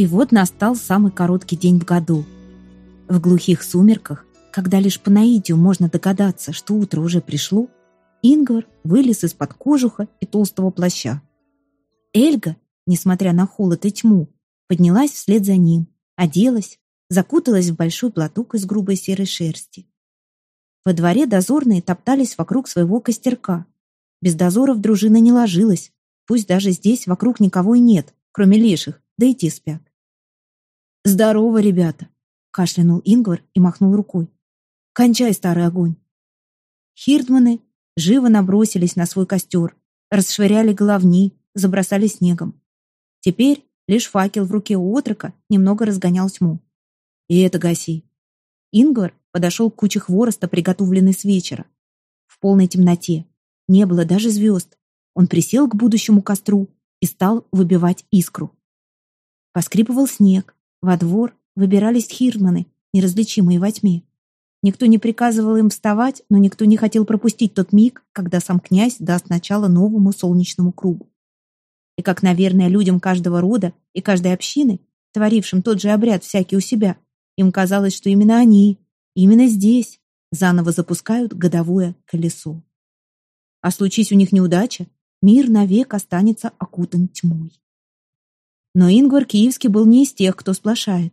И вот настал самый короткий день в году. В глухих сумерках, когда лишь по наитию можно догадаться, что утро уже пришло, Ингвар вылез из-под кожуха и толстого плаща. Эльга, несмотря на холод и тьму, поднялась вслед за ним, оделась, закуталась в большой платок из грубой серой шерсти. Во дворе дозорные топтались вокруг своего костерка. Без дозоров дружина не ложилась, пусть даже здесь вокруг никого и нет, кроме леших, да и те спят. «Здорово, ребята!» — кашлянул Ингвар и махнул рукой. «Кончай, старый огонь!» Хирдманы живо набросились на свой костер, расшвыряли головни, забросали снегом. Теперь лишь факел в руке у отрока немного разгонял тьму. «И это гаси!» Ингвар подошел к куче хвороста, приготовленной с вечера. В полной темноте. Не было даже звезд. Он присел к будущему костру и стал выбивать искру. Поскрипывал снег. Во двор выбирались хирманы, неразличимые во тьме. Никто не приказывал им вставать, но никто не хотел пропустить тот миг, когда сам князь даст начало новому солнечному кругу. И как, наверное, людям каждого рода и каждой общины, творившим тот же обряд всякий у себя, им казалось, что именно они, именно здесь, заново запускают годовое колесо. А случись у них неудача, мир навек останется окутан тьмой. Но Ингвар Киевский был не из тех, кто сплошает.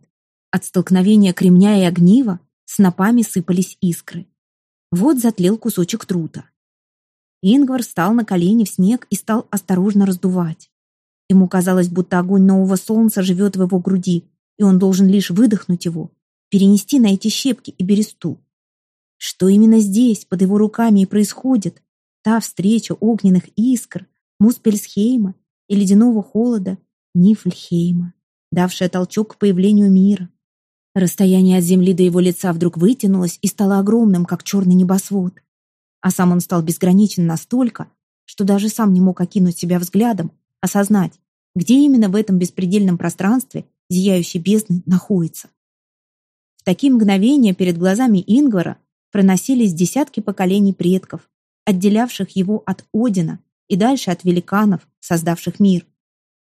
От столкновения кремня и огнива снопами сыпались искры. Вот затлел кусочек трута. Ингвар встал на колени в снег и стал осторожно раздувать. Ему казалось, будто огонь нового солнца живет в его груди, и он должен лишь выдохнуть его, перенести на эти щепки и бересту. Что именно здесь, под его руками, и происходит? Та встреча огненных искр, Муспельсхейма и ледяного холода Нифльхейма, давшая толчок к появлению мира. Расстояние от земли до его лица вдруг вытянулось и стало огромным, как черный небосвод. А сам он стал безграничен настолько, что даже сам не мог окинуть себя взглядом, осознать, где именно в этом беспредельном пространстве зияющей бездны находится. В такие мгновения перед глазами Ингвара проносились десятки поколений предков, отделявших его от Одина и дальше от великанов, создавших мир.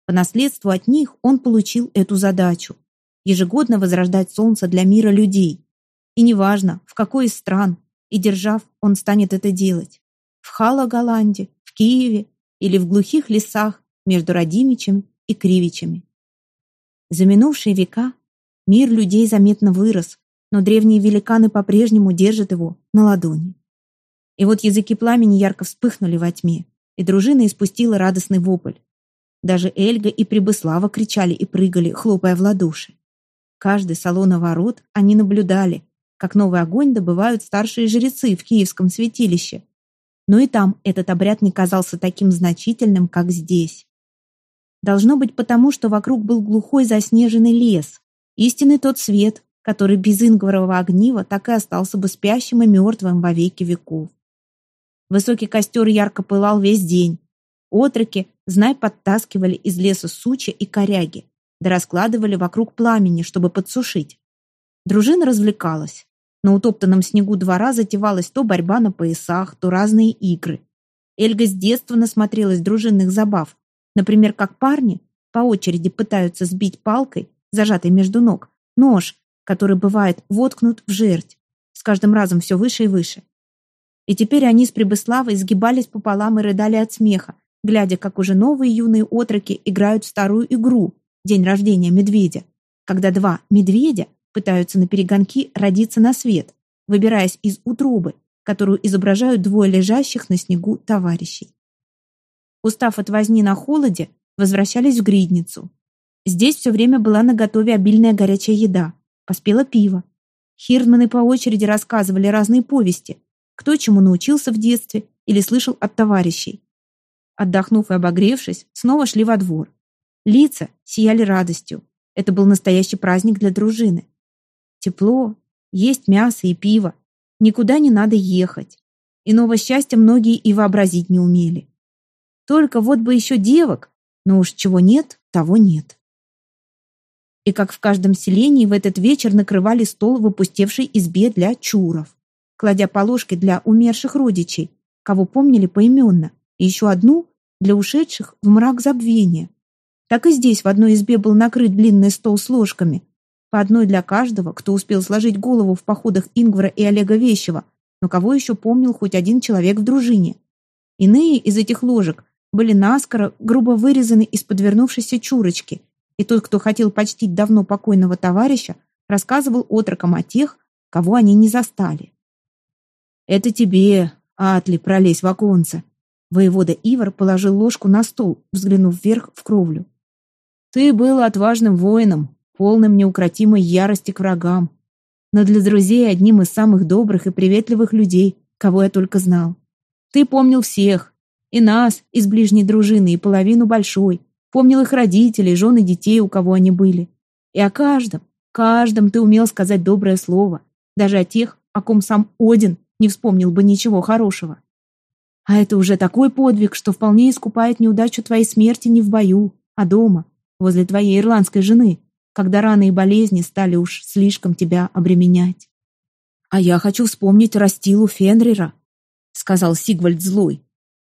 По наследству от них он получил эту задачу ежегодно возрождать солнце для мира людей. И неважно, в какой из стран и держав он станет это делать. В Халогаланде, в Киеве или в глухих лесах между радимичами и кривичами. За минувшие века мир людей заметно вырос, но древние великаны по-прежнему держат его на ладони. И вот языки пламени ярко вспыхнули во тьме, и дружина испустила радостный вопль. Даже Эльга и Прибыслава кричали и прыгали, хлопая в ладоши. Каждый салона ворот они наблюдали, как новый огонь добывают старшие жрецы в киевском святилище. Но и там этот обряд не казался таким значительным, как здесь. Должно быть потому, что вокруг был глухой заснеженный лес, истинный тот свет, который без ингварового огнива так и остался бы спящим и мертвым во веки веков. Высокий костер ярко пылал весь день. Отроки, знай, подтаскивали из леса сучи и коряги да раскладывали вокруг пламени, чтобы подсушить. Дружина развлекалась. На утоптанном снегу двора затевалась то борьба на поясах, то разные игры. Эльга с детства насмотрелась дружинных забав. Например, как парни по очереди пытаются сбить палкой, зажатой между ног, нож, который бывает воткнут в жерть, с каждым разом все выше и выше. И теперь они с Прибыславой сгибались пополам и рыдали от смеха, глядя, как уже новые юные отроки играют старую игру, день рождения медведя, когда два медведя пытаются на перегонки родиться на свет, выбираясь из утробы, которую изображают двое лежащих на снегу товарищей. Устав от возни на холоде, возвращались в гридницу. Здесь все время была наготове обильная горячая еда, поспело пиво. Хирдманы по очереди рассказывали разные повести, кто чему научился в детстве или слышал от товарищей. Отдохнув и обогревшись, снова шли во двор. Лица сияли радостью. Это был настоящий праздник для дружины. Тепло, есть мясо и пиво. Никуда не надо ехать. Иного счастья многие и вообразить не умели. Только вот бы еще девок, но уж чего нет, того нет. И как в каждом селении в этот вечер накрывали стол в опустевшей избе для чуров, кладя положки для умерших родичей, кого помнили поименно, и еще одну для ушедших в мрак забвения, так и здесь в одной избе был накрыт длинный стол с ложками. По одной для каждого, кто успел сложить голову в походах Ингвара и Олега Вещева, но кого еще помнил хоть один человек в дружине. Иные из этих ложек были наскоро, грубо вырезаны из подвернувшейся чурочки, и тот, кто хотел почтить давно покойного товарища, рассказывал отрокам о тех, кого они не застали. «Это тебе, Атли, пролезь в оконце!» Воевода Ивар положил ложку на стол, взглянув вверх в кровлю. «Ты был отважным воином, полным неукротимой ярости к врагам, но для друзей одним из самых добрых и приветливых людей, кого я только знал. Ты помнил всех, и нас из ближней дружины, и половину большой, помнил их родителей, жены детей, у кого они были. И о каждом, каждом ты умел сказать доброе слово, даже о тех, о ком сам Один не вспомнил бы ничего хорошего. А это уже такой подвиг, что вполне искупает неудачу твоей смерти не в бою, а дома, возле твоей ирландской жены, когда раны и болезни стали уж слишком тебя обременять. А я хочу вспомнить Растилу Фенрира, сказал Сигвальд злой.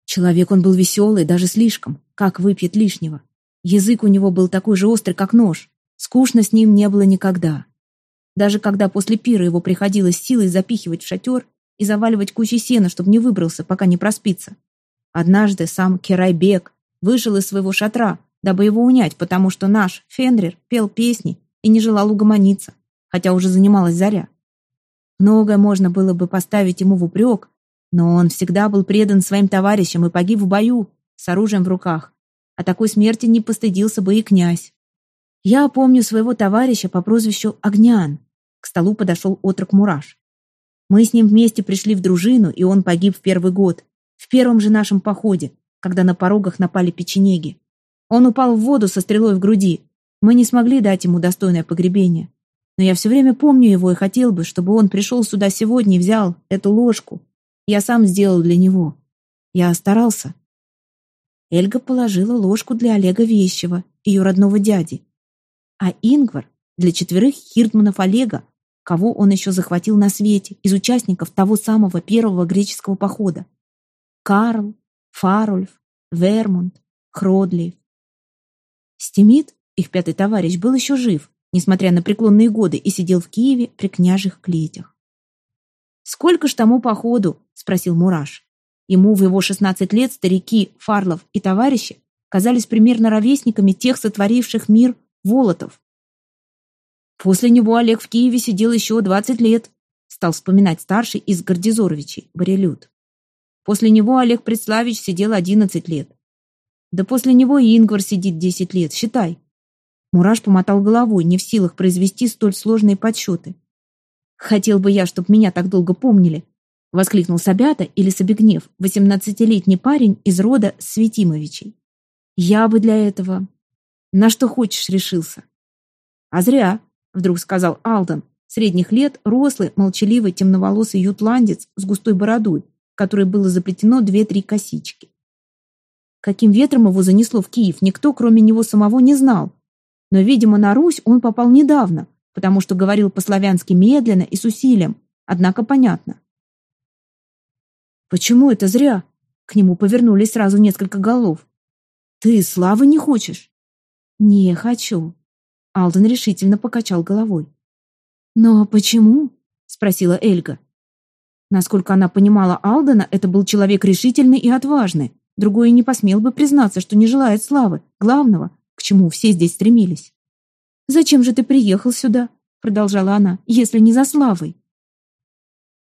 Человек он был веселый, даже слишком, как выпьет лишнего. Язык у него был такой же острый, как нож. Скучно с ним не было никогда. Даже когда после пира его приходилось силой запихивать в шатер и заваливать кучей сена, чтобы не выбрался, пока не проспится. Однажды сам Керайбек вышел из своего шатра, дабы его унять, потому что наш Фенрир пел песни и не желал угомониться, хотя уже занималась заря. Многое можно было бы поставить ему в упрек, но он всегда был предан своим товарищам и погиб в бою, с оружием в руках. О такой смерти не постыдился бы и князь. Я помню своего товарища по прозвищу Огнян. К столу подошел отрок Мураш. Мы с ним вместе пришли в дружину, и он погиб в первый год, в первом же нашем походе, когда на порогах напали печенеги. Он упал в воду со стрелой в груди. Мы не смогли дать ему достойное погребение. Но я все время помню его и хотел бы, чтобы он пришел сюда сегодня и взял эту ложку. Я сам сделал для него. Я старался. Эльга положила ложку для Олега Вещева, ее родного дяди. А Ингвар для четверых хирдманов Олега, кого он еще захватил на свете, из участников того самого первого греческого похода. Карл, Фарульф, Вермунд, Хродлиев. Стимит, их пятый товарищ, был еще жив, несмотря на преклонные годы, и сидел в Киеве при княжих клетях. «Сколько ж тому походу?» — спросил Мураш. Ему в его шестнадцать лет старики Фарлов и товарищи казались примерно ровесниками тех, сотворивших мир Волотов. После него Олег в Киеве сидел еще двадцать лет, стал вспоминать старший из Гордизоровичей, Борелюд. После него Олег Предславич сидел одиннадцать лет. Да после него и Ингвар сидит десять лет, считай. Мураш помотал головой, не в силах произвести столь сложные подсчеты. «Хотел бы я, чтоб меня так долго помнили», — воскликнул Собята или Собегнев, восемнадцатилетний парень из рода Светимовичей. «Я бы для этого... На что хочешь решился». «А зря», — вдруг сказал Алдан, средних лет, рослый, молчаливый, темноволосый ютландец с густой бородой, которой было заплетено две-три косички. Каким ветром его занесло в Киев, никто, кроме него самого, не знал. Но, видимо, на Русь он попал недавно, потому что говорил по-славянски медленно и с усилием, однако понятно. «Почему это зря?» К нему повернулись сразу несколько голов. «Ты славы не хочешь?» «Не хочу». Алден решительно покачал головой. «Но почему?» — спросила Эльга. Насколько она понимала Алдена, это был человек решительный и отважный, Другой не посмел бы признаться, что не желает славы, главного, к чему все здесь стремились. «Зачем же ты приехал сюда?» — продолжала она, — «если не за славой».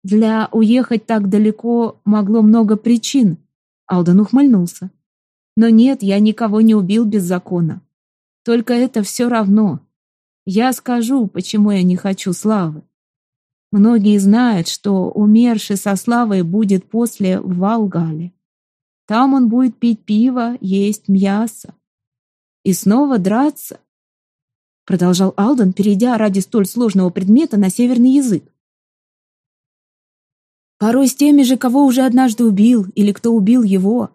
«Для уехать так далеко могло много причин», — Алдан ухмыльнулся. «Но нет, я никого не убил без закона. Только это все равно. Я скажу, почему я не хочу славы. Многие знают, что умерший со славой будет после в Валгале. Там он будет пить пиво, есть мясо. И снова драться. Продолжал Алден, перейдя ради столь сложного предмета на северный язык. Порой с теми же, кого уже однажды убил, или кто убил его.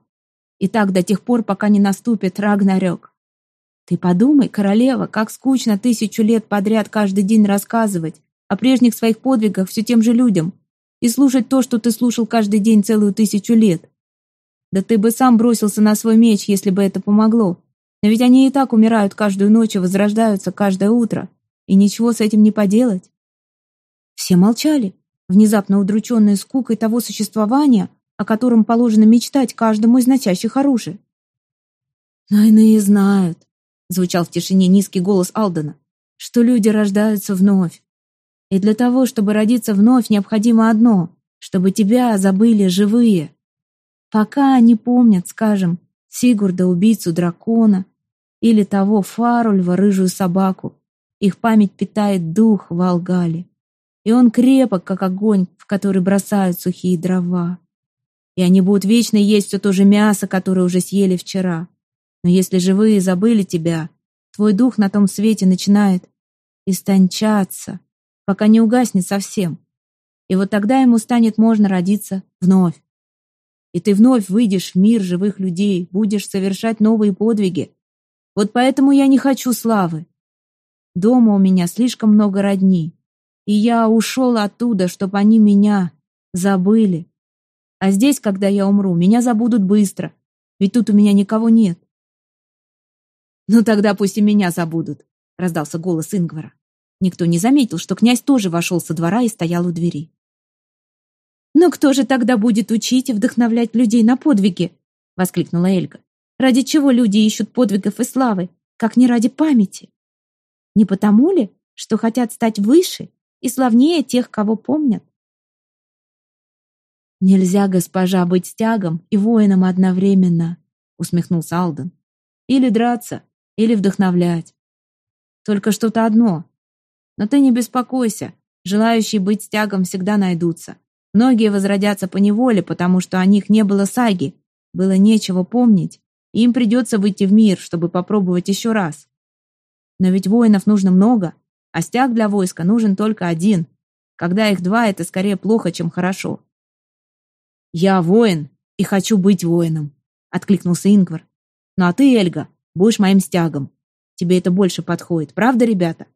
И так до тех пор, пока не наступит Рагнарёк. Ты подумай, королева, как скучно тысячу лет подряд каждый день рассказывать о прежних своих подвигах все тем же людям и слушать то, что ты слушал каждый день целую тысячу лет. Да ты бы сам бросился на свой меч, если бы это помогло. Но ведь они и так умирают каждую ночь и возрождаются каждое утро. И ничего с этим не поделать. Все молчали, внезапно удрученные скукой того существования, о котором положено мечтать каждому из носящих оружие. «Но иные знают», — звучал в тишине низкий голос Алдена, «что люди рождаются вновь. И для того, чтобы родиться вновь, необходимо одно — чтобы тебя забыли живые. Пока они помнят, скажем, Сигурда, убийцу дракона, или того Фарульва, рыжую собаку. Их память питает дух Волгали. И он крепок, как огонь, в который бросают сухие дрова. И они будут вечно есть все то же мясо, которое уже съели вчера. Но если живые забыли тебя, твой дух на том свете начинает истончаться, пока не угаснет совсем. И вот тогда ему станет можно родиться вновь. И ты вновь выйдешь в мир живых людей, будешь совершать новые подвиги. Вот поэтому я не хочу славы. Дома у меня слишком много родни, и я ушел оттуда, чтобы они меня забыли. А здесь, когда я умру, меня забудут быстро, ведь тут у меня никого нет. «Ну тогда пусть и меня забудут», — раздался голос Ингвара. Никто не заметил, что князь тоже вошел со двора и стоял у двери. «Но кто же тогда будет учить и вдохновлять людей на подвиги?» — воскликнула Эльга. «Ради чего люди ищут подвигов и славы, как не ради памяти? Не потому ли, что хотят стать выше и славнее тех, кого помнят?» «Нельзя, госпожа, быть стягом и воином одновременно», — усмехнулся Алден. «Или драться, или вдохновлять. Только что-то одно. Но ты не беспокойся, желающие быть стягом всегда найдутся. Многие возродятся по неволе, потому что о них не было саги, было нечего помнить, и им придется выйти в мир, чтобы попробовать еще раз. Но ведь воинов нужно много, а стяг для войска нужен только один. Когда их два, это скорее плохо, чем хорошо. «Я воин и хочу быть воином», — откликнулся Ингвар. «Ну а ты, Эльга, будешь моим стягом. Тебе это больше подходит, правда, ребята?»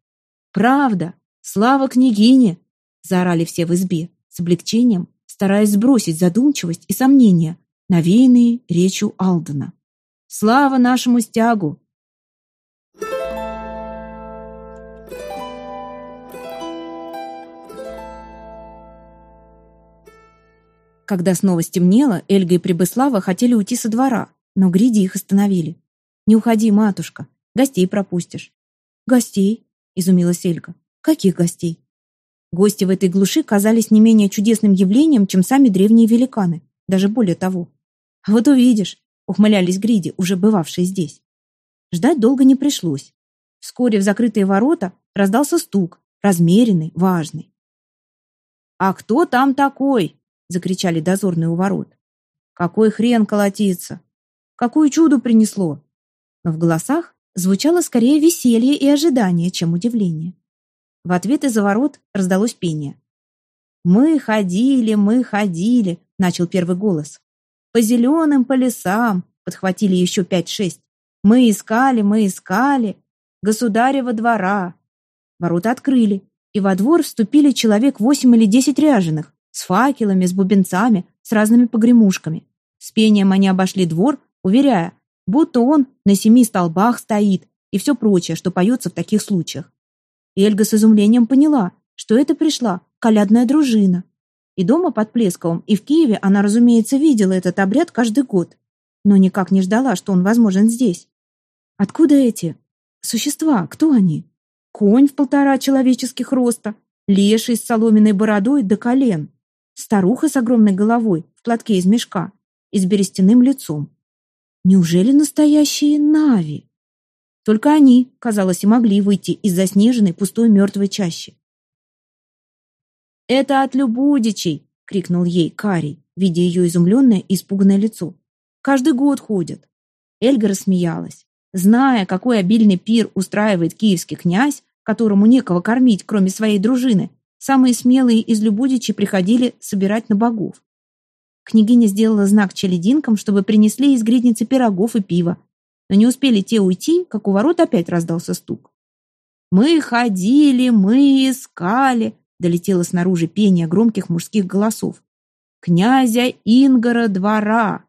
«Правда! Слава княгине!» — заорали все в избе с облегчением, стараясь сбросить задумчивость и сомнения, навеянные речью Алдена. «Слава нашему стягу!» Когда снова стемнело, Эльга и Прибыслава хотели уйти со двора, но Гриди их остановили. «Не уходи, матушка, гостей пропустишь». «Гостей?» — изумилась Эльга. «Каких гостей?» Гости в этой глуши казались не менее чудесным явлением, чем сами древние великаны, даже более того. «А вот увидишь», — ухмылялись гриди, уже бывавшие здесь. Ждать долго не пришлось. Вскоре в закрытые ворота раздался стук, размеренный, важный. «А кто там такой?» — закричали дозорные у ворот. «Какой хрен колотится? Какое чудо принесло?» В голосах звучало скорее веселье и ожидание, чем удивление. В ответ из-за ворот раздалось пение. «Мы ходили, мы ходили», — начал первый голос. «По зеленым, по лесам», — подхватили еще пять-шесть. «Мы искали, мы искали. Государева двора». Ворота открыли, и во двор вступили человек восемь или десять ряженых, с факелами, с бубенцами, с разными погремушками. С пением они обошли двор, уверяя, будто он на семи столбах стоит и все прочее, что поется в таких случаях. Эльга с изумлением поняла, что это пришла колядная дружина. И дома под Плесковым, и в Киеве она, разумеется, видела этот обряд каждый год, но никак не ждала, что он возможен здесь. Откуда эти существа? Кто они? Конь в полтора человеческих роста, леший с соломенной бородой до колен, старуха с огромной головой в платке из мешка и с берестяным лицом. Неужели настоящие Нави? Только они, казалось, и могли выйти из заснеженной пустой мертвой чащи. «Это от Любудичей!» — крикнул ей Карий, видя ее изумленное и испуганное лицо. «Каждый год ходят!» Эльга рассмеялась. Зная, какой обильный пир устраивает киевский князь, которому некого кормить, кроме своей дружины, самые смелые из Любудичей приходили собирать на богов. Княгиня сделала знак челединкам, чтобы принесли из гридницы пирогов и пива, но не успели те уйти, как у ворот опять раздался стук. «Мы ходили, мы искали», — долетело снаружи пение громких мужских голосов. «Князя Ингора двора!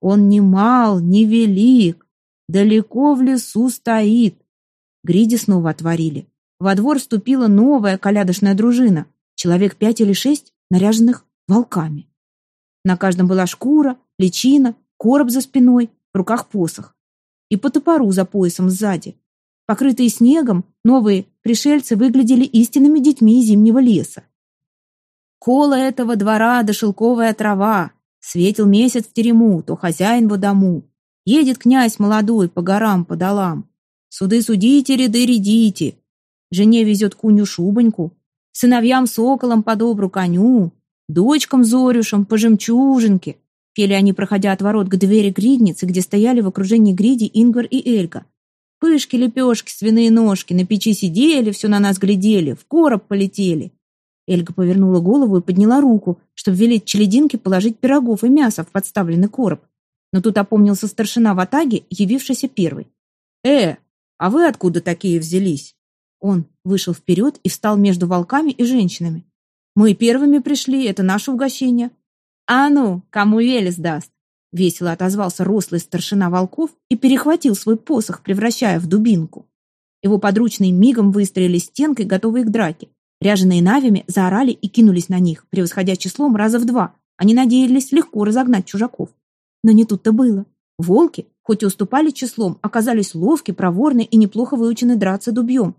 Он не мал, не велик, далеко в лесу стоит. Гриди снова отворили. Во двор вступила новая колядочная дружина. Человек пять или шесть, наряженных волками. На каждом была шкура, личина, короб за спиной, в руках посох. И по топору за поясом сзади. Покрытые снегом, новые пришельцы выглядели истинными детьми зимнего леса. Кола этого двора да шелковая трава, светил месяц в терему, то хозяин во дому. Едет князь молодой по горам, по долам. Суды судите, ряды рядите. Жене везет куню шубоньку, сыновьям соколом по добру коню, дочкам зорюшам по жемчужинке. Пели они, проходя от ворот к двери гридницы, где стояли в окружении Гриди Ингвар и Эльга. Пышки, лепешки, свиные ножки, на печи сидели, все на нас глядели, в короб полетели. Эльга повернула голову и подняла руку, чтобы велеть челединке положить пирогов и мяса в подставленный короб. Но тут опомнился старшина в атаге, явившийся первый. «Э, а вы откуда такие взялись?» Он вышел вперед и встал между волками и женщинами. «Мы первыми пришли, это наше угощение». «А ну, кому Велес даст?» Весело отозвался рослый старшина волков и перехватил свой посох, превращая в дубинку. Его подручные мигом выстроили стенкой, готовые к драке. Ряженые навями заорали и кинулись на них, превосходя числом раза в два. Они надеялись легко разогнать чужаков. Но не тут-то было. Волки, хоть и уступали числом, оказались ловки, проворны и неплохо выучены драться дубьем.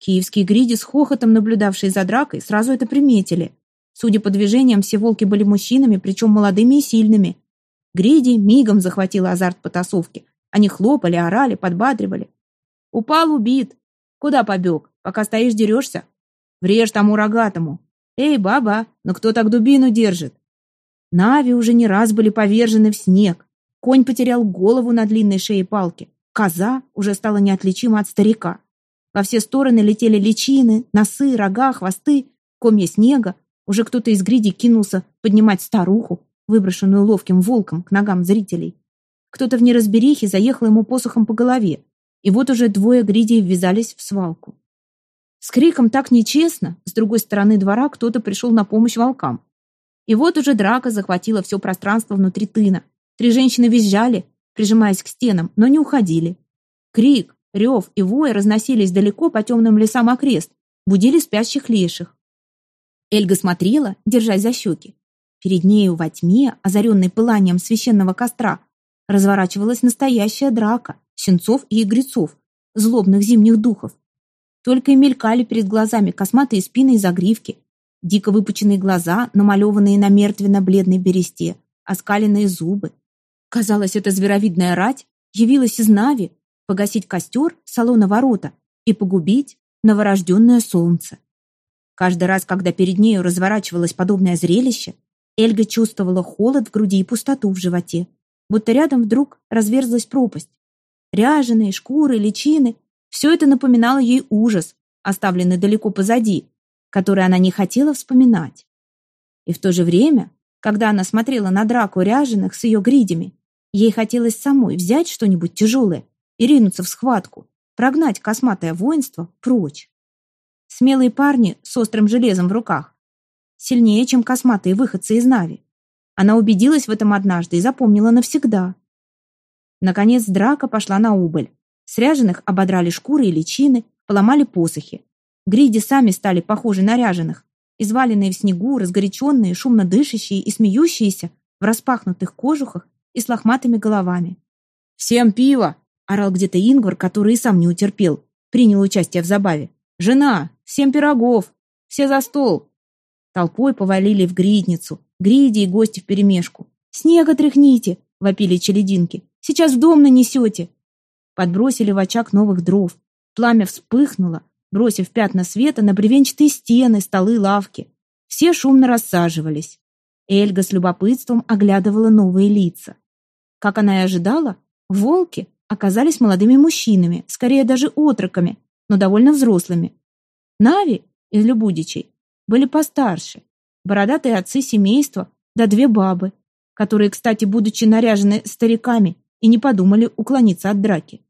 Киевские гриди с хохотом, наблюдавшие за дракой, сразу это приметили. Судя по движениям, все волки были мужчинами, причем молодыми и сильными. Гриди мигом захватила азарт потасовки. Они хлопали, орали, подбадривали. «Упал, убит. Куда побег? Пока стоишь, дерешься? Врежь тому рогатому. Эй, баба, ну кто так дубину держит?» Нави уже не раз были повержены в снег. Конь потерял голову на длинной шее палки. Коза уже стала неотличима от старика. Во все стороны летели личины, носы, рога, хвосты, комья снега. Уже кто-то из гриди кинулся поднимать старуху, выброшенную ловким волком к ногам зрителей. Кто-то в неразберихе заехал ему посохом по голове, и вот уже двое гридей ввязались в свалку. С криком «так нечестно» с другой стороны двора кто-то пришел на помощь волкам. И вот уже драка захватила все пространство внутри тына. Три женщины визжали, прижимаясь к стенам, но не уходили. Крик, рев и вой разносились далеко по темным лесам окрест, будили спящих леших. Эльга смотрела, держась за щеки. Перед нею во тьме, озаренной пыланием священного костра, разворачивалась настоящая драка сенцов и игрецов, злобных зимних духов. Только и мелькали перед глазами косматые спины и загривки, дико выпученные глаза, намалеванные на мертвенно-бледной бересте, оскаленные зубы. Казалось, эта зверовидная рать явилась из Нави погасить костер салона ворота и погубить новорожденное солнце. Каждый раз, когда перед нею разворачивалось подобное зрелище, Эльга чувствовала холод в груди и пустоту в животе, будто рядом вдруг разверзлась пропасть. Ряженые, шкуры, личины — все это напоминало ей ужас, оставленный далеко позади, который она не хотела вспоминать. И в то же время, когда она смотрела на драку ряженых с ее гридями, ей хотелось самой взять что-нибудь тяжелое и ринуться в схватку, прогнать косматое воинство прочь. Смелые парни с острым железом в руках сильнее, чем косматые выходцы из Нави. Она убедилась в этом однажды и запомнила навсегда. Наконец драка пошла на убыль. Сряженных ободрали шкуры и личины, поломали посохи. Гриди сами стали похожи на ряженых, изваленные в снегу, разгоряченные, шумно дышащие и смеющиеся в распахнутых кожухах и с лохматыми головами. «Всем пиво!» — орал где-то Ингвар, который и сам не утерпел, принял участие в забаве. «Жена! Всем пирогов! Все за стол! Толпой повалили в гридницу, гриди и гости вперемешку. «Снега тряхните!» — вопили челединки. «Сейчас в дом нанесете!» Подбросили в очаг новых дров. Пламя вспыхнуло, бросив пятна света на бревенчатые стены, столы, лавки. Все шумно рассаживались. Эльга с любопытством оглядывала новые лица. Как она и ожидала, волки оказались молодыми мужчинами, скорее даже отроками, но довольно взрослыми. Нави из Любудичей были постарше, бородатые отцы семейства, да две бабы, которые, кстати, будучи наряжены стариками, и не подумали уклониться от драки.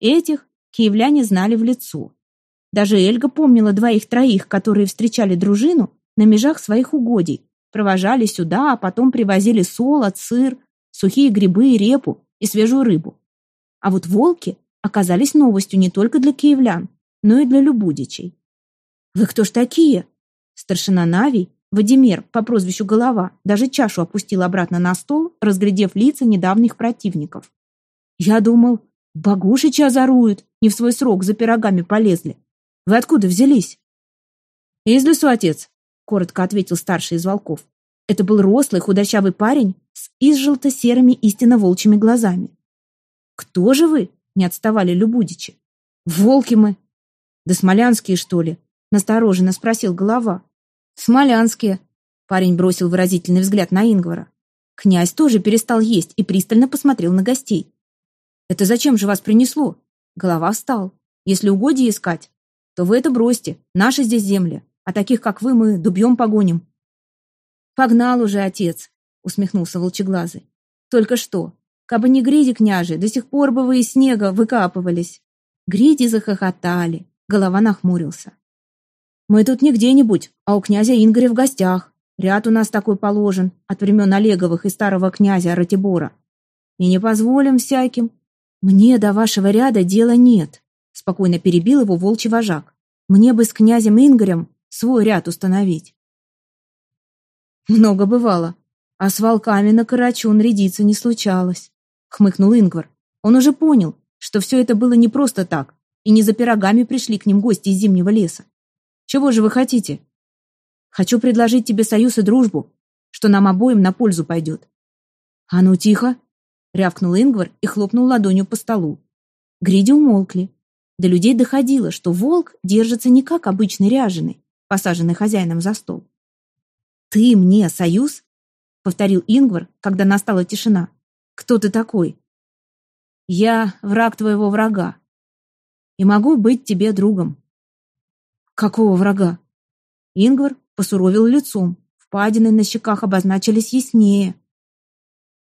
Этих киевляне знали в лицо. Даже Эльга помнила двоих-троих, которые встречали дружину на межах своих угодий, провожали сюда, а потом привозили солод, сыр, сухие грибы и репу и свежую рыбу. А вот волки оказались новостью не только для киевлян, но и для любудичей. «Вы кто ж такие?» Старшина Навий, Вадимир по прозвищу Голова, даже чашу опустил обратно на стол, разглядев лица недавних противников. «Я думал, Богушича озоруют, не в свой срок за пирогами полезли. Вы откуда взялись?» «Из лесу, отец», — коротко ответил старший из волков. Это был рослый, худощавый парень с изжелто-серыми истинно волчьими глазами. «Кто же вы?» — не отставали Любудичи. «Волки мы!» «Да смолянские, что ли?» — настороженно спросил голова. «Смолянские!» — парень бросил выразительный взгляд на Ингвара. Князь тоже перестал есть и пристально посмотрел на гостей. «Это зачем же вас принесло?» Голова встал. «Если угодья искать, то вы это бросьте. Наши здесь земли. А таких, как вы, мы дубьем погоним». «Погнал уже, отец», — усмехнулся волчеглазый. «Только что. Кабы не гриди, княже, до сих пор бы вы из снега выкапывались». Гриди захохотали. Голова нахмурился. «Мы тут не где-нибудь, а у князя Ингоря в гостях. Ряд у нас такой положен, от времен Олеговых и старого князя Ратибора. И не позволим всяким. Мне до вашего ряда дела нет», — спокойно перебил его волчий вожак. «Мне бы с князем Ингорем свой ряд установить». «Много бывало, а с волками на Карачун рядиться не случалось», — хмыкнул Ингвар. Он уже понял, что все это было не просто так, и не за пирогами пришли к ним гости из зимнего леса. Чего же вы хотите? Хочу предложить тебе союз и дружбу, что нам обоим на пользу пойдет. А ну тихо, рявкнул Ингвар и хлопнул ладонью по столу. Гриди умолкли. До людей доходило, что волк держится не как обычный ряженый, посаженный хозяином за стол. «Ты мне союз?» — повторил Ингвар, когда настала тишина. «Кто ты такой?» «Я враг твоего врага и могу быть тебе другом». «Какого врага?» Ингвар посуровил лицом. Впадины на щеках обозначились яснее.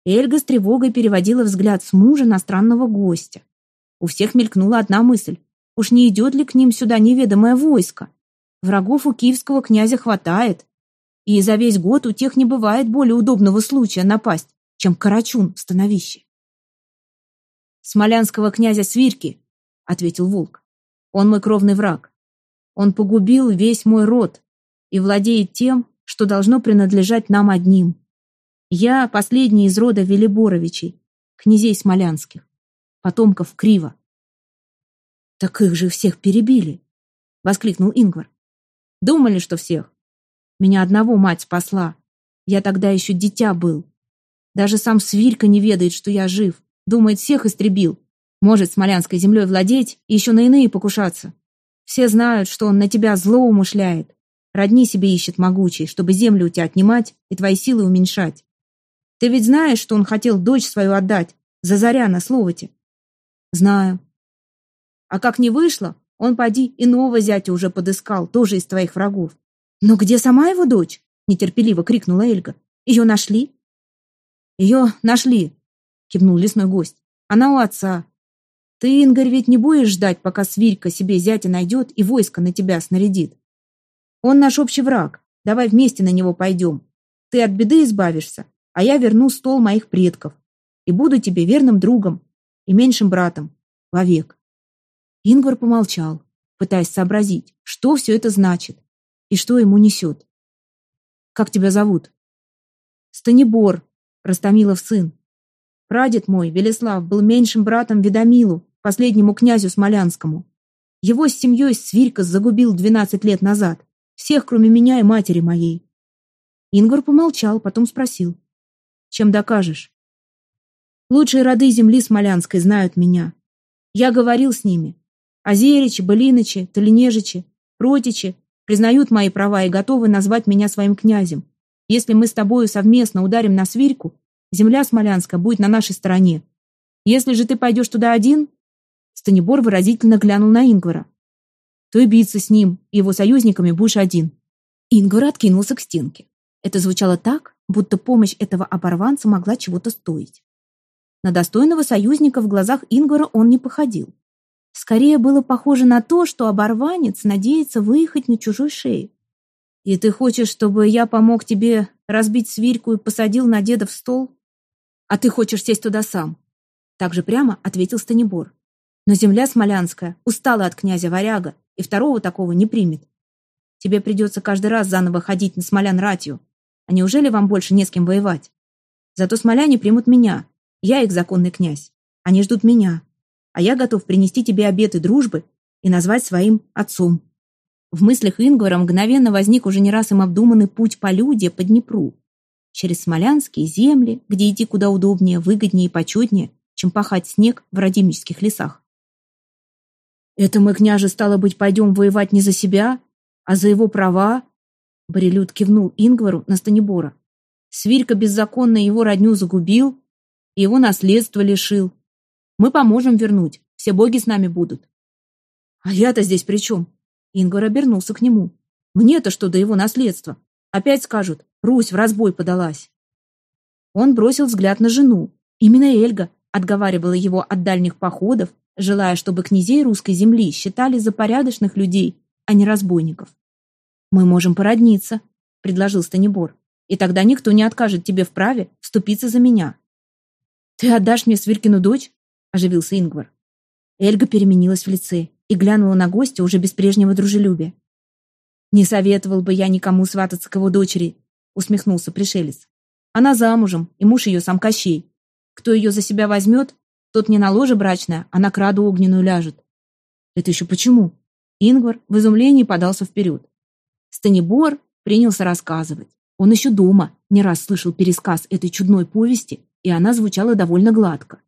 Эльга с тревогой переводила взгляд с мужа на странного гостя. У всех мелькнула одна мысль. Уж не идет ли к ним сюда неведомое войско? Врагов у киевского князя хватает. И за весь год у тех не бывает более удобного случая напасть, чем Карачун в становище. «Смолянского князя Свирки», — ответил волк. «Он мой кровный враг. Он погубил весь мой род и владеет тем, что должно принадлежать нам одним. Я последний из рода Велиборовичей, князей Смолянских, потомков Крива. «Так их же всех перебили!» — воскликнул Ингвар. «Думали, что всех. Меня одного мать спасла. Я тогда еще дитя был. Даже сам Свирька не ведает, что я жив. Думает, всех истребил. Может Смолянской землей владеть и еще на иные покушаться. Все знают, что он на тебя зло умышляет. Родни себе ищет могучий, чтобы землю у тебя отнимать и твои силы уменьшать. Ты ведь знаешь, что он хотел дочь свою отдать за заря на Словоте? Знаю. А как не вышло, он поди иного зятя уже подыскал, тоже из твоих врагов. Но где сама его дочь? Нетерпеливо крикнула Эльга. Ее нашли? Ее нашли, кивнул лесной гость. Она у отца. Ты, Ингорь, ведь не будешь ждать, пока свирька себе зятя найдет и войско на тебя снарядит. Он наш общий враг. Давай вместе на него пойдем. Ты от беды избавишься, а я верну стол моих предков и буду тебе верным другом и меньшим братом вовек. Ингвар помолчал, пытаясь сообразить, что все это значит и что ему несет. «Как тебя зовут?» «Станибор», Растомилов сын. Прадед мой, Велеслав, был меньшим братом Ведомилу, последнему князю Смолянскому. Его с семьей Свирькас загубил двенадцать лет назад. Всех, кроме меня и матери моей. Ингвар помолчал, потом спросил. Чем докажешь? Лучшие роды земли Смолянской знают меня. Я говорил с ними. Озеричи, Былинычи, Толинежичи, Протичи признают мои права и готовы назвать меня своим князем. Если мы с тобою совместно ударим на свирьку, земля Смолянская будет на нашей стороне. Если же ты пойдешь туда один, Станибор выразительно глянул на Ингвара. То и биться с ним и его союзниками будешь один. Ингвар откинулся к стенке. Это звучало так, будто помощь этого оборванца могла чего-то стоить. На достойного союзника в глазах Ингвара он не походил. Скорее было похоже на то, что оборванец надеется выехать на чужой шее. «И ты хочешь, чтобы я помог тебе разбить свирьку и посадил на деда в стол? А ты хочешь сесть туда сам? Так же прямо ответил Станибор. Но земля смолянская устала от князя Варяга и второго такого не примет. Тебе придется каждый раз заново ходить на смолян ратью. А неужели вам больше не с кем воевать? Зато смоляне примут меня. Я их законный князь. Они ждут меня. А я готов принести тебе обеты дружбы и назвать своим отцом. В мыслях Ингвара мгновенно возник уже не раз им обдуманный путь по Люде по Днепру. Через смолянские земли, где идти куда удобнее, выгоднее и почетнее, чем пахать снег в родимических лесах. «Это мы, княже, стало быть, пойдем воевать не за себя, а за его права?» Борелюд кивнул Ингвару на Станибора. «Свирка беззаконно его родню загубил, и его наследство лишил. Мы поможем вернуть, все боги с нами будут». «А я-то здесь при чем?» Ингвар обернулся к нему. «Мне-то что до его наследства? Опять скажут, Русь в разбой подалась». Он бросил взгляд на жену. Именно Эльга отговаривала его от дальних походов, желая, чтобы князей русской земли считали за порядочных людей, а не разбойников. «Мы можем породниться», — предложил Станибор, «и тогда никто не откажет тебе в праве вступиться за меня». «Ты отдашь мне Свиркину дочь?» — оживился Ингвар. Эльга переменилась в лице и глянула на гостя уже без прежнего дружелюбия. «Не советовал бы я никому свататься к его дочери», — усмехнулся пришелец. «Она замужем, и муж ее сам Кощей. Кто ее за себя возьмет, тот не на ложе брачное, а на краду огненную ляжет». «Это еще почему?» Ингвар в изумлении подался вперед. Станибор принялся рассказывать. Он еще дома не раз слышал пересказ этой чудной повести, и она звучала довольно гладко.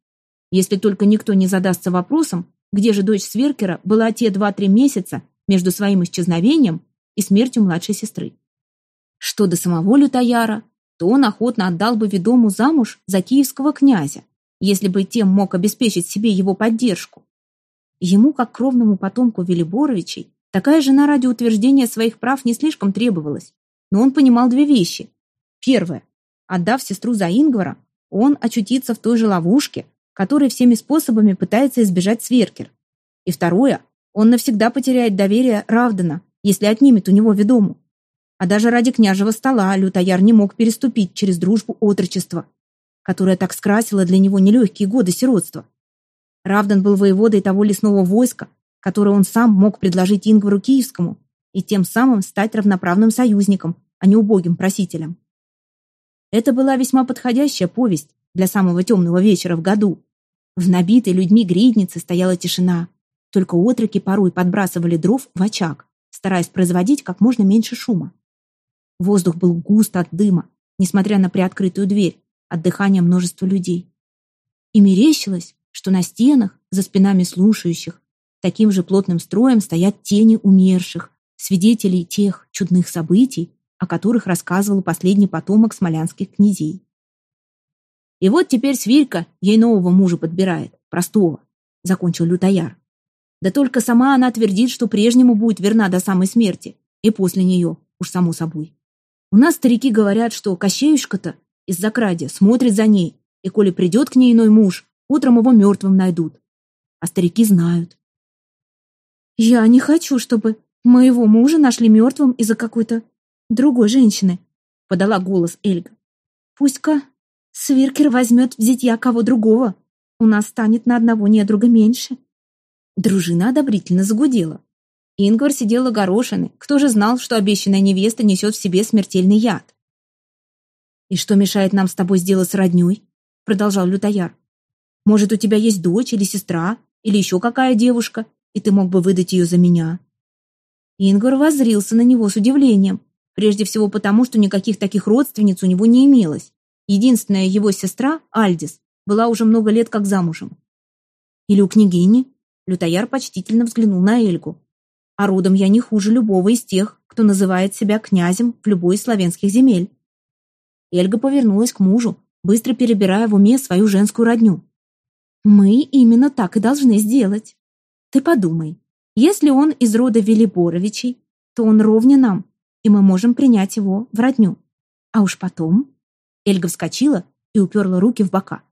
Если только никто не задастся вопросом, где же дочь Сверкера была те два-три месяца между своим исчезновением и смертью младшей сестры. Что до самого Лютаяра, то он охотно отдал бы ведому замуж за киевского князя, если бы тем мог обеспечить себе его поддержку. Ему, как кровному потомку Велиборовичей, такая жена ради утверждения своих прав не слишком требовалась, но он понимал две вещи. Первое. Отдав сестру за Ингвара, он очутится в той же ловушке, который всеми способами пытается избежать Сверкер. И второе, он навсегда потеряет доверие Равдана, если отнимет у него ведому. А даже ради княжего стола Лютояр не мог переступить через дружбу отрочества, которая так скрасила для него нелегкие годы сиротства. Равдан был воеводой того лесного войска, которое он сам мог предложить Ингвару Киевскому и тем самым стать равноправным союзником, а не убогим просителем. Это была весьма подходящая повесть, для самого темного вечера в году. В набитой людьми гриднице стояла тишина. Только отроки порой подбрасывали дров в очаг, стараясь производить как можно меньше шума. Воздух был густ от дыма, несмотря на приоткрытую дверь, от дыхания множества людей. И мерещилось, что на стенах, за спинами слушающих, таким же плотным строем стоят тени умерших, свидетелей тех чудных событий, о которых рассказывал последний потомок смолянских князей. И вот теперь Свирка ей нового мужа подбирает, простого, закончил Лютояр. Да только сама она твердит, что прежнему будет верна до самой смерти, и после нее, уж само собой. У нас старики говорят, что Кощеюшка-то из-за кради смотрит за ней, и коли придет к ней иной муж, утром его мертвым найдут. А старики знают. Я не хочу, чтобы моего мужа нашли мертвым из-за какой-то другой женщины, подала голос Эльга. Пусть-ка Свиркер возьмет в зятья кого другого. У нас станет на одного недруга меньше. Дружина одобрительно загудела. Ингвар сидела горошины. Кто же знал, что обещанная невеста несет в себе смертельный яд? «И что мешает нам с тобой сделать с роднёй?» Продолжал Лютояр. «Может, у тебя есть дочь или сестра, или еще какая девушка, и ты мог бы выдать ее за меня?» Ингвар воззрился на него с удивлением, прежде всего потому, что никаких таких родственниц у него не имелось. Единственная его сестра, Альдис, была уже много лет как замужем. Или у княгини? Лютояр почтительно взглянул на Эльгу. А родом я не хуже любого из тех, кто называет себя князем в любой из славянских земель. Эльга повернулась к мужу, быстро перебирая в уме свою женскую родню. «Мы именно так и должны сделать. Ты подумай, если он из рода Велиборовичей, то он ровня нам, и мы можем принять его в родню. А уж потом Эльга вскочила и уперла руки в бока.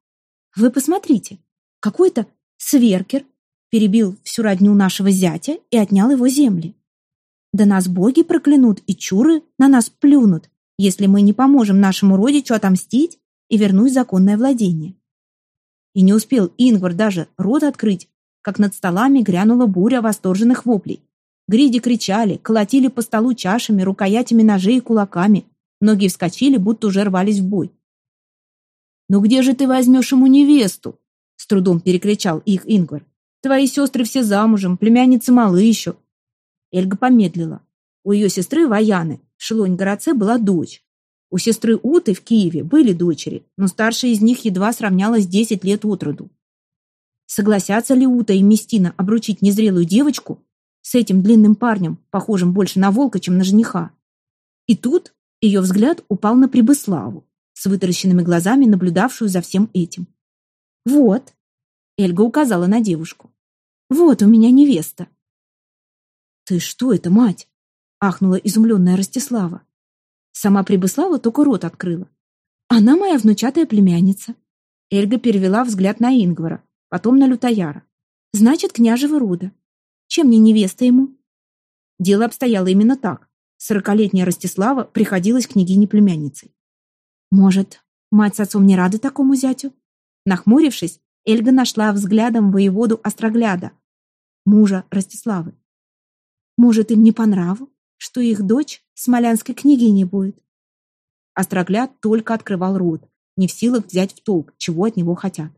«Вы посмотрите, какой-то сверкер перебил всю родню нашего зятя и отнял его земли. Да нас боги проклянут и чуры на нас плюнут, если мы не поможем нашему родичу отомстить и вернуть законное владение. И не успел Ингвар даже рот открыть, как над столами грянула буря восторженных воплей. Гриди кричали, колотили по столу чашами, рукоятями ножей и кулаками. Многие вскочили, будто уже рвались в бой. «Ну где же ты возьмешь ему невесту?» С трудом перекричал их Ингвар. «Твои сестры все замужем, племянницы малы еще». Эльга помедлила. У ее сестры Ваяны в Шелонь-городце была дочь. У сестры Уты в Киеве были дочери, но старшая из них едва сравнялась 10 лет от роду. Согласятся ли Ута и Местина обручить незрелую девочку с этим длинным парнем, похожим больше на волка, чем на жениха? И тут ее взгляд упал на Прибыславу, с вытаращенными глазами, наблюдавшую за всем этим. «Вот», — Эльга указала на девушку, — «вот у меня невеста». «Ты что это, мать?» — ахнула изумленная Ростислава. Сама Прибыслава только рот открыла. «Она моя внучатая племянница». Эльга перевела взгляд на Ингвара, потом на Лютаяра. «Значит, княжего рода. Чем не невеста ему?» Дело обстояло именно так. Сорокалетняя Ростислава приходилась княгине-племянницей. Может, мать с отцом не рады такому зятю? Нахмурившись, Эльга нашла взглядом воеводу Острогляда, мужа Ростиславы. Может, им не по нраву, что их дочь смолянской княгиней будет? Острогляд только открывал рот, не в силах взять в толк, чего от него хотят.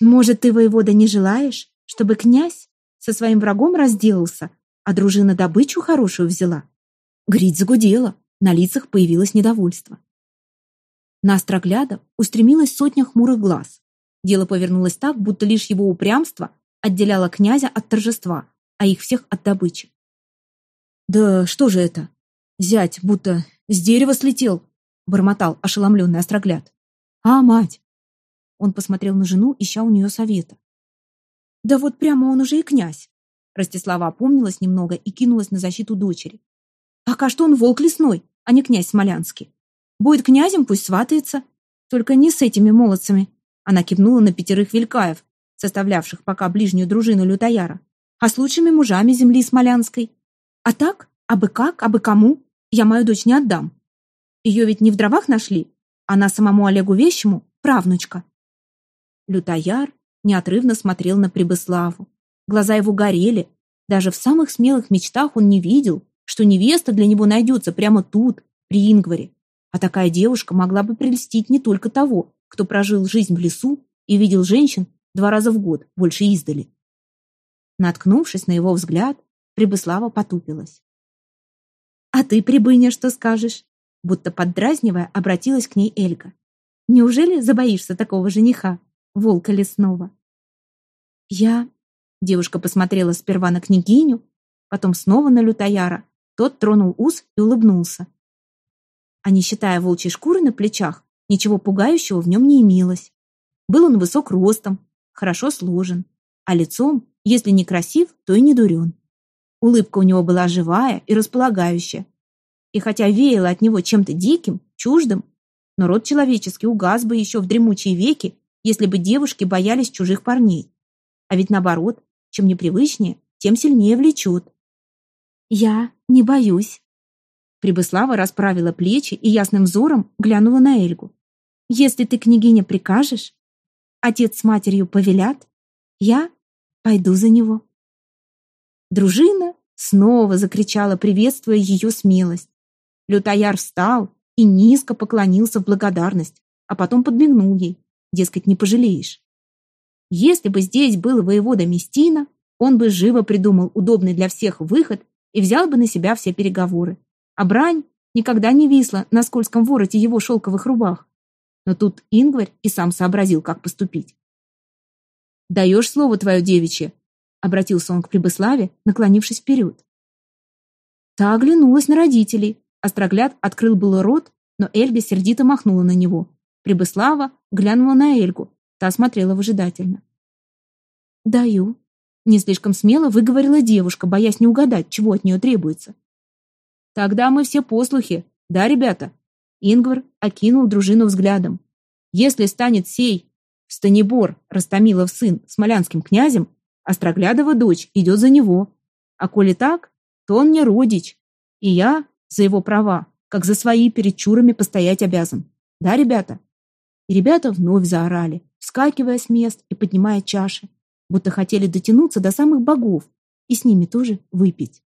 Может, ты, воевода, не желаешь, чтобы князь со своим врагом разделался, а дружина добычу хорошую взяла? Грить загудела, на лицах появилось недовольство. На острогляда устремилась сотня хмурых глаз. Дело повернулось так, будто лишь его упрямство отделяло князя от торжества, а их всех от добычи. «Да что же это? Зять будто с дерева слетел», бормотал ошеломленный острогляд. «А, мать!» Он посмотрел на жену, ища у нее совета. «Да вот прямо он уже и князь!» Ростислава опомнилась немного и кинулась на защиту дочери. «Пока что он волк лесной, а не князь Смолянский. Будет князем, пусть сватается. Только не с этими молодцами. Она кивнула на пятерых велькаев, составлявших пока ближнюю дружину Лютаяра, а с лучшими мужами земли Смолянской. А так, абы как, абы кому, я мою дочь не отдам. Ее ведь не в дровах нашли, она самому Олегу Вещему правнучка. Лютаяр неотрывно смотрел на Прибыславу. Глаза его горели. Даже в самых смелых мечтах он не видел, что невеста для него найдется прямо тут, при Ингваре. А такая девушка могла бы прельстить не только того, кто прожил жизнь в лесу и видел женщин два раза в год, больше издали. Наткнувшись на его взгляд, Прибыслава потупилась. «А ты, Прибыня, что скажешь?» Будто поддразнивая, обратилась к ней Эльга. «Неужели забоишься такого жениха, волка лесного?» «Я...» Девушка посмотрела сперва на княгиню, потом снова на Лютаяра. Тот тронул ус и улыбнулся а не считая волчьей шкуры на плечах, ничего пугающего в нем не имелось. Был он высок ростом, хорошо сложен, а лицом, если не красив, то и не дурен. Улыбка у него была живая и располагающая. И хотя веяло от него чем-то диким, чуждым, но род человеческий угас бы еще в дремучие веки, если бы девушки боялись чужих парней. А ведь наоборот, чем непривычнее, тем сильнее влечет. «Я не боюсь», Прибыслава расправила плечи и ясным взором глянула на Эльгу. «Если ты, княгиня, прикажешь, отец с матерью повелят, я пойду за него». Дружина снова закричала, приветствуя ее смелость. Лютаяр встал и низко поклонился в благодарность, а потом подмигнул ей, дескать, не пожалеешь. Если бы здесь был воевода Местина, он бы живо придумал удобный для всех выход и взял бы на себя все переговоры а брань никогда не висла на скользком вороте его шелковых рубах. Но тут Ингварь и сам сообразил, как поступить. «Даешь слово твое девичье?» — обратился он к Прибыславе, наклонившись вперед. Та оглянулась на родителей. Острогляд открыл было рот, но Эльга сердито махнула на него. Прибыслава глянула на Эльгу. Та смотрела выжидательно. «Даю», — не слишком смело выговорила девушка, боясь не угадать, чего от нее требуется. Тогда мы все послухи, да, ребята? Ингвар окинул дружину взглядом. Если станет сей Станибор, Растомилов сын, смолянским князем, Остроглядова дочь идет за него. А коли так, то он не родич, и я за его права, как за свои перед чурами постоять обязан. Да, ребята? И ребята вновь заорали, вскакивая с мест и поднимая чаши, будто хотели дотянуться до самых богов и с ними тоже выпить.